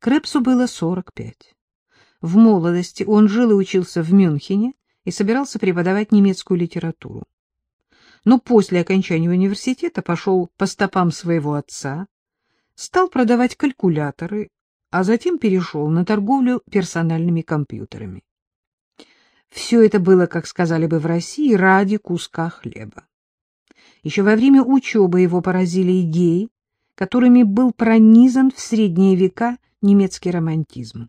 Крепсу было 45. В молодости он жил и учился в Мюнхене и собирался преподавать немецкую литературу. Но после окончания университета пошел по стопам своего отца, стал продавать калькуляторы, а затем перешел на торговлю персональными компьютерами. Все это было, как сказали бы в России, ради куска хлеба. Еще во время учебы его поразили идеи, которыми был пронизан в средние века немецкий романтизм.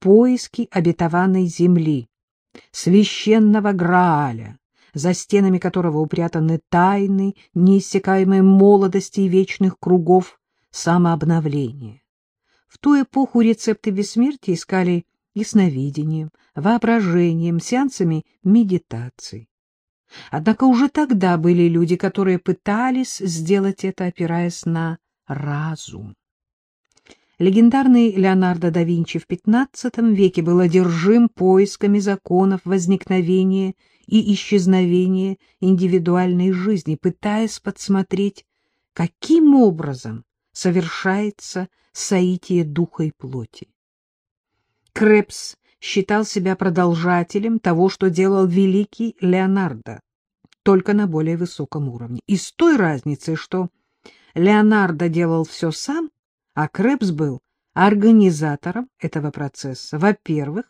Поиски обетованной земли, священного Грааля, за стенами которого упрятаны тайны неиссякаемой молодости и вечных кругов самообновления. В ту эпоху рецепты бессмертия искали ясновидением, воображением, сеансами медитаций. Однако уже тогда были люди, которые пытались сделать это, опираясь на разум. Легендарный Леонардо да Винчи в XV веке был одержим поисками законов возникновения и исчезновения индивидуальной жизни, пытаясь подсмотреть, каким образом совершается соитие духа и плоти. Крепс считал себя продолжателем того, что делал великий Леонардо, только на более высоком уровне. И с той разницей, что Леонардо делал все сам, а Крепс был организатором этого процесса, во-первых,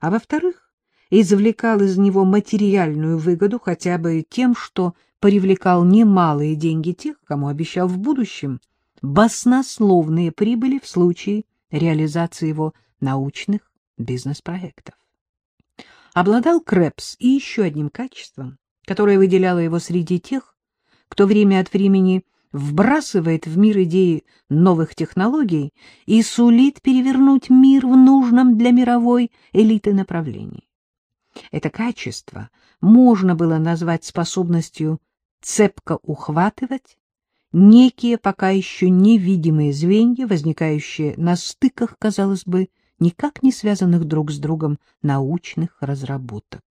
а во-вторых, извлекал из него материальную выгоду хотя бы тем, что привлекал немалые деньги тех, кому обещал в будущем баснословные прибыли в случае реализации его научных бизнес-проектов. Обладал Крэпс и еще одним качеством, которое выделяло его среди тех, кто время от времени вбрасывает в мир идеи новых технологий и сулит перевернуть мир в нужном для мировой элиты направлении. Это качество можно было назвать способностью цепко ухватывать некие пока еще невидимые звенья, возникающие на стыках, казалось бы, никак не связанных друг с другом научных разработок.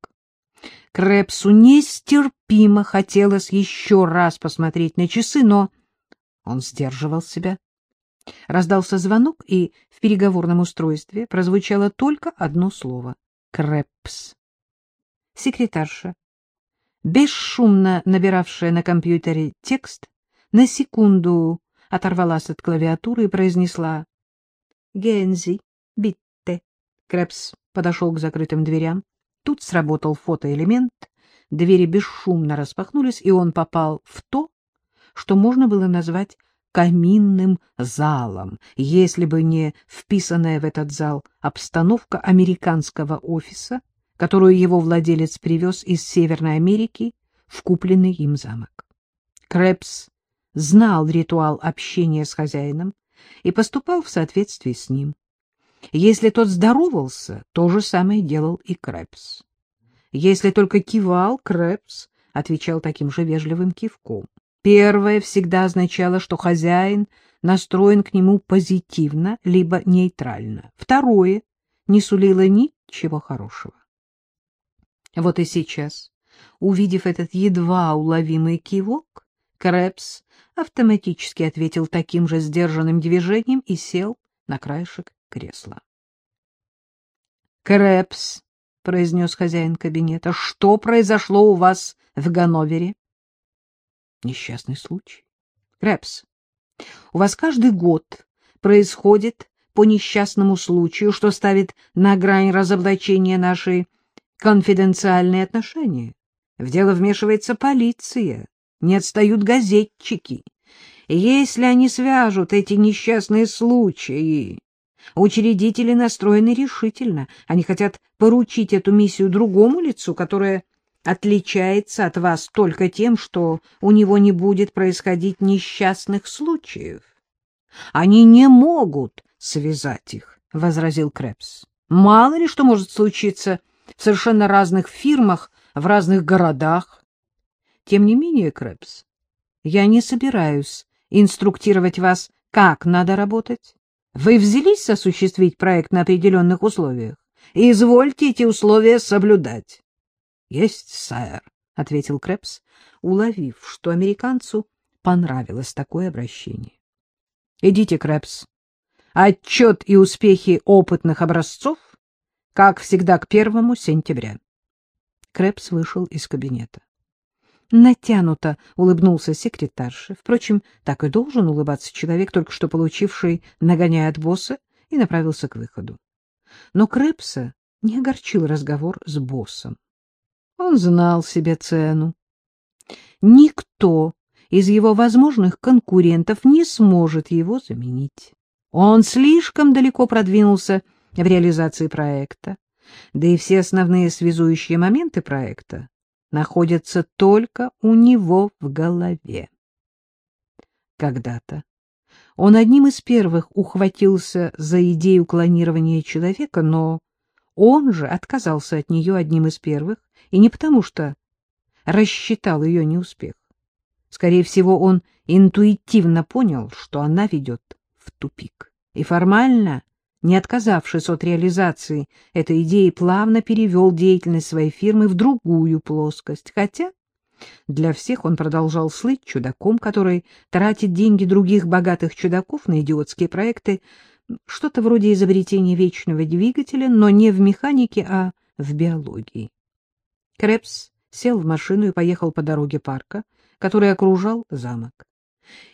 Крепсу нестерпимо хотелось еще раз посмотреть на часы, но он сдерживал себя. Раздался звонок, и в переговорном устройстве прозвучало только одно слово — «Крепс». Секретарша, бесшумно набиравшая на компьютере текст, на секунду оторвалась от клавиатуры и произнесла «Гензи, битте». Крепс подошел к закрытым дверям. Тут сработал фотоэлемент, двери бесшумно распахнулись, и он попал в то, что можно было назвать каминным залом, если бы не вписанная в этот зал обстановка американского офиса, которую его владелец привез из Северной Америки в купленный им замок. Крэпс знал ритуал общения с хозяином и поступал в соответствии с ним. Если тот здоровался, то же самое делал и Крэпс. Если только кивал, Крэпс отвечал таким же вежливым кивком. Первое всегда означало, что хозяин настроен к нему позитивно, либо нейтрально. Второе не сулило ничего хорошего. Вот и сейчас, увидев этот едва уловимый кивок, Крэпс автоматически ответил таким же сдержанным движением и сел на краешек кресла. «Крэпс», — произнес хозяин кабинета, — «что произошло у вас в Ганновере?» «Несчастный случай. Крэпс, у вас каждый год происходит по несчастному случаю, что ставит на грань разоблачения наши конфиденциальные отношения. В дело вмешивается полиция, не отстают газетчики. Если они свяжут эти несчастные случаи, учредители настроены решительно. Они хотят поручить эту миссию другому лицу, которое отличается от вас только тем, что у него не будет происходить несчастных случаев. Они не могут связать их, — возразил Крепс. Мало ли что может случиться в совершенно разных фирмах, в разных городах. Тем не менее, Крэпс, я не собираюсь инструктировать вас, как надо работать. Вы взялись осуществить проект на определенных условиях, и извольте эти условия соблюдать. — Есть, сэр, — ответил Крэпс, уловив, что американцу понравилось такое обращение. — Идите, Крэпс, Отчет и успехи опытных образцов, как всегда, к первому сентября. Крэпс вышел из кабинета. Натянуто улыбнулся секретарше. Впрочем, так и должен улыбаться человек, только что получивший нагоняя от босса, и направился к выходу. Но Крэпса не огорчил разговор с боссом. Он знал себе цену. Никто из его возможных конкурентов не сможет его заменить. Он слишком далеко продвинулся в реализации проекта, да и все основные связующие моменты проекта находятся только у него в голове. Когда-то он одним из первых ухватился за идею клонирования человека, но он же отказался от нее одним из первых, и не потому что рассчитал ее неуспех. Скорее всего, он интуитивно понял, что она ведет в тупик. И формально, не отказавшись от реализации этой идеи, плавно перевел деятельность своей фирмы в другую плоскость. Хотя для всех он продолжал слыть чудаком, который тратит деньги других богатых чудаков на идиотские проекты, что-то вроде изобретения вечного двигателя, но не в механике, а в биологии. Крепс сел в машину и поехал по дороге парка, который окружал замок.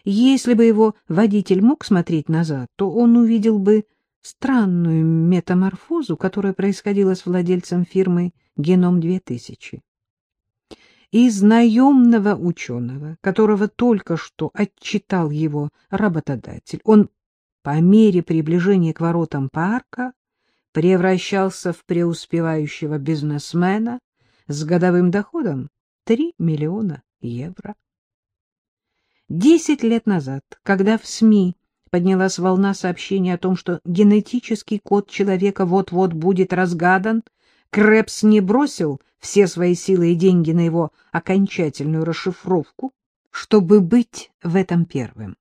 Если бы его водитель мог смотреть назад, то он увидел бы странную метаморфозу, которая происходила с владельцем фирмы «Геном-2000». Из наемного ученого, которого только что отчитал его работодатель, он по мере приближения к воротам парка превращался в преуспевающего бизнесмена с годовым доходом 3 миллиона евро. Десять лет назад, когда в СМИ поднялась волна сообщений о том, что генетический код человека вот-вот будет разгадан, Крэпс не бросил все свои силы и деньги на его окончательную расшифровку, чтобы быть в этом первым.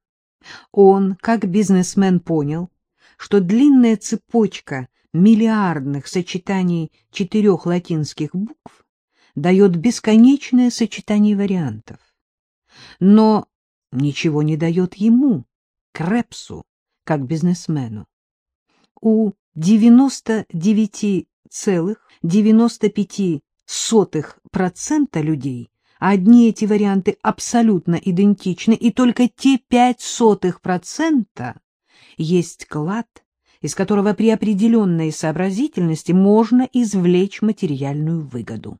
Он, как бизнесмен, понял, что длинная цепочка миллиардных сочетаний четырех латинских букв дает бесконечное сочетание вариантов. Но ничего не дает ему, Крепсу, как бизнесмену. У 99,95% людей одни эти варианты абсолютно идентичны, и только те 0,05% есть клад, из которого при определенной сообразительности можно извлечь материальную выгоду.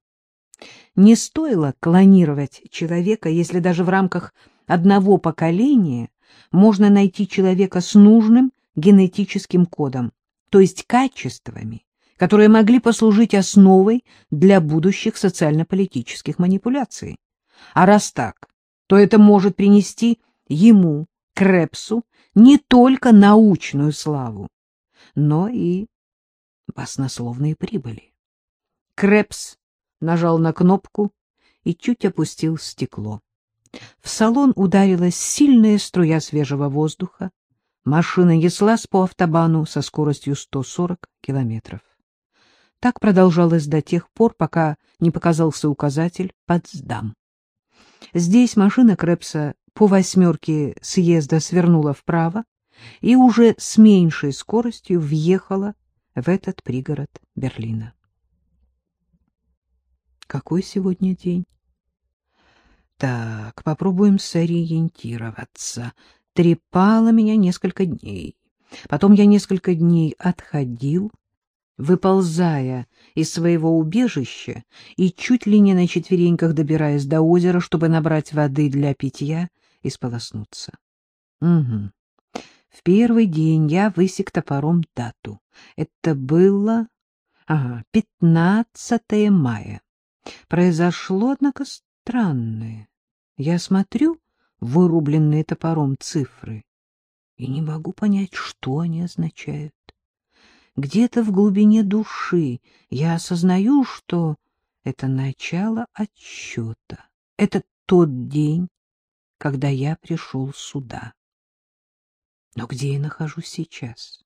Не стоило клонировать человека, если даже в рамках одного поколения можно найти человека с нужным генетическим кодом, то есть качествами, которые могли послужить основой для будущих социально-политических манипуляций. А раз так, то это может принести ему, Крепсу, не только научную славу, но и баснословные прибыли. Крепс нажал на кнопку и чуть опустил стекло. В салон ударилась сильная струя свежего воздуха. Машина неслась по автобану со скоростью 140 километров. Так продолжалось до тех пор, пока не показался указатель «Потсдам». Здесь машина Крепса по восьмерке съезда свернула вправо и уже с меньшей скоростью въехала в этот пригород Берлина. Какой сегодня день? Так, попробуем сориентироваться. Трепало меня несколько дней. Потом я несколько дней отходил, выползая из своего убежища и чуть ли не на четвереньках добираясь до озера, чтобы набрать воды для питья и сполоснуться. Угу. В первый день я высек топором дату. Это было... Ага, 15 мая. Произошло, однако, странное. Я смотрю вырубленные топором цифры и не могу понять, что они означают. Где-то в глубине души я осознаю, что это начало отсчета. Это тот день, когда я пришел сюда. Но где я нахожусь сейчас?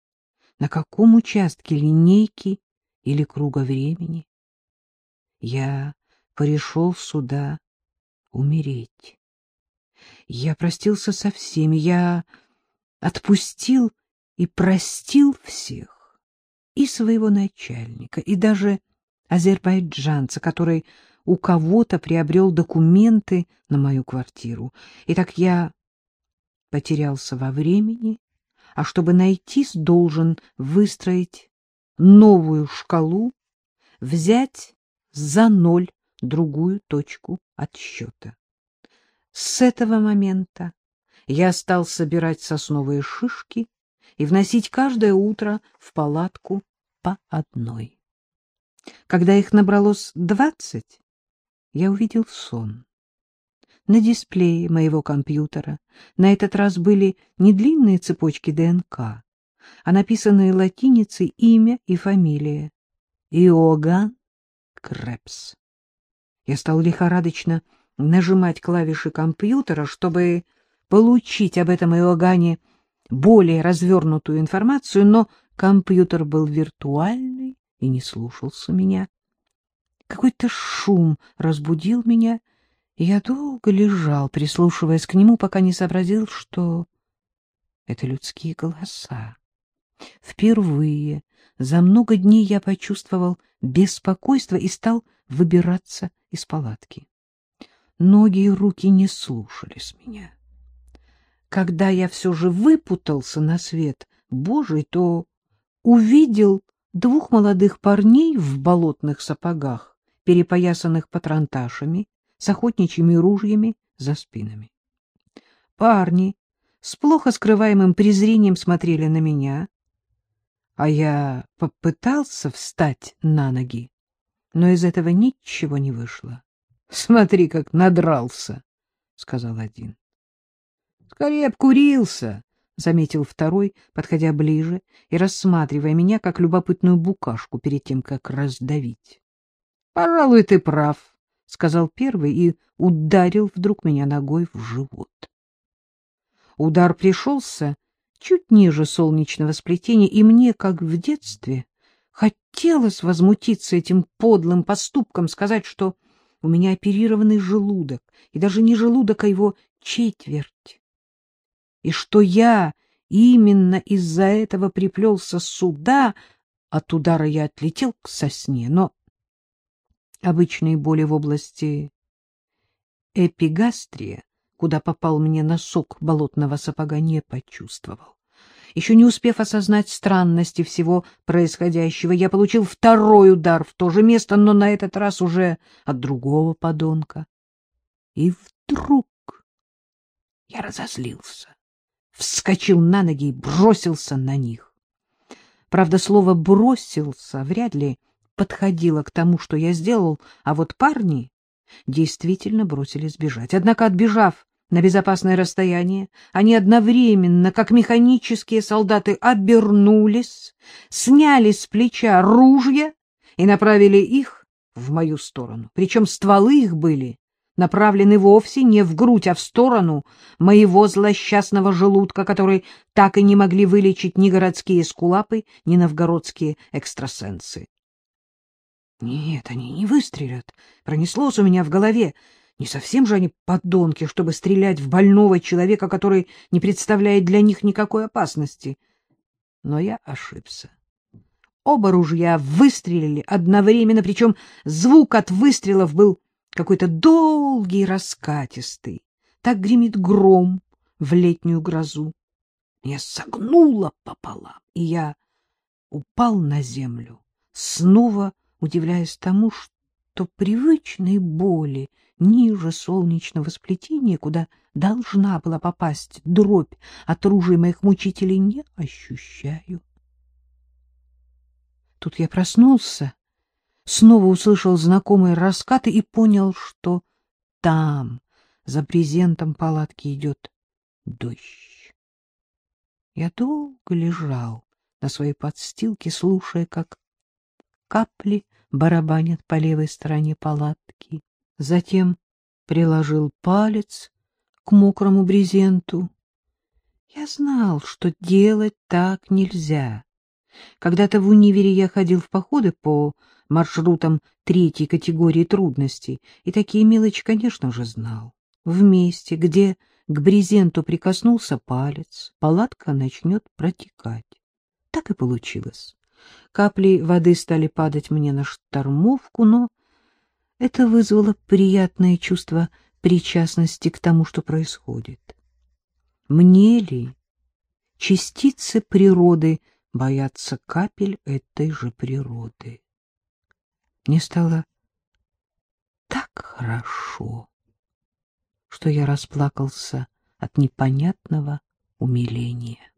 На каком участке линейки или круга времени? Я пришел сюда умереть. Я простился со всеми, я отпустил и простил всех, и своего начальника, и даже азербайджанца, который у кого-то приобрел документы на мою квартиру. И так я потерялся во времени, а чтобы найтись, должен выстроить новую шкалу, взять за ноль другую точку отсчета. С этого момента я стал собирать сосновые шишки и вносить каждое утро в палатку по одной. Когда их набралось двадцать, я увидел сон. На дисплее моего компьютера на этот раз были не длинные цепочки ДНК, а написанные латиницей имя и фамилия. Иоганн Крепс. Я стал лихорадочно нажимать клавиши компьютера, чтобы получить об этом Иоганне более развернутую информацию, но компьютер был виртуальный и не слушался меня. Какой-то шум разбудил меня, и я долго лежал, прислушиваясь к нему, пока не сообразил, что это людские голоса. Впервые за много дней я почувствовал беспокойство и стал выбираться из палатки. Ноги и руки не слушались меня. Когда я все же выпутался на свет Божий, то увидел двух молодых парней в болотных сапогах, перепоясанных патронташами, с охотничьими ружьями за спинами. Парни с плохо скрываемым презрением смотрели на меня, а я попытался встать на ноги, но из этого ничего не вышло. — Смотри, как надрался, — сказал один. — Скорее обкурился, — заметил второй, подходя ближе и рассматривая меня как любопытную букашку перед тем, как раздавить. — Пожалуй, ты прав, — сказал первый и ударил вдруг меня ногой в живот. Удар пришелся чуть ниже солнечного сплетения, и мне, как в детстве, хотелось возмутиться этим подлым поступком, сказать, что у меня оперированный желудок, и даже не желудок, а его четверть. И что я именно из-за этого приплелся сюда, от удара я отлетел к сосне, но обычные боли в области эпигастрия, куда попал мне носок болотного сапога, не почувствовал. Еще не успев осознать странности всего происходящего, я получил второй удар в то же место, но на этот раз уже от другого подонка. И вдруг я разозлился, вскочил на ноги и бросился на них. Правда, слово «бросился» вряд ли подходило к тому, что я сделал, а вот парни действительно бросились бежать. Однако, отбежав на безопасное расстояние, они одновременно, как механические солдаты, обернулись, сняли с плеча ружья и направили их в мою сторону. Причем стволы их были направлены вовсе не в грудь, а в сторону моего злосчастного желудка, который так и не могли вылечить ни городские скулапы, ни новгородские экстрасенсы. Нет, они не выстрелят. Пронеслось у меня в голове. Не совсем же они подонки, чтобы стрелять в больного человека, который не представляет для них никакой опасности. Но я ошибся. Оба ружья выстрелили одновременно, причем звук от выстрелов был какой-то долгий, раскатистый. Так гремит гром в летнюю грозу. Меня согнуло пополам, и я упал на землю, снова удивляясь тому, что привычной боли ниже солнечного сплетения, куда должна была попасть дробь от ружей моих мучителей, не ощущаю. Тут я проснулся, снова услышал знакомые раскаты и понял, что там, за брезентом палатки, идет дождь. Я долго лежал на своей подстилке, слушая, как капли барабанят по левой стороне палатки затем приложил палец к мокрому брезенту. Я знал, что делать так нельзя. Когда-то в универе я ходил в походы по маршрутам третьей категории трудностей, и такие мелочи, конечно же, знал. В месте, где к брезенту прикоснулся палец, палатка начнет протекать. Так и получилось. Капли воды стали падать мне на штормовку, но это вызвало приятное чувство причастности к тому, что происходит. Мне ли, частицы природы, боятся капель этой же природы? Мне стало так хорошо, что я расплакался от непонятного умиления.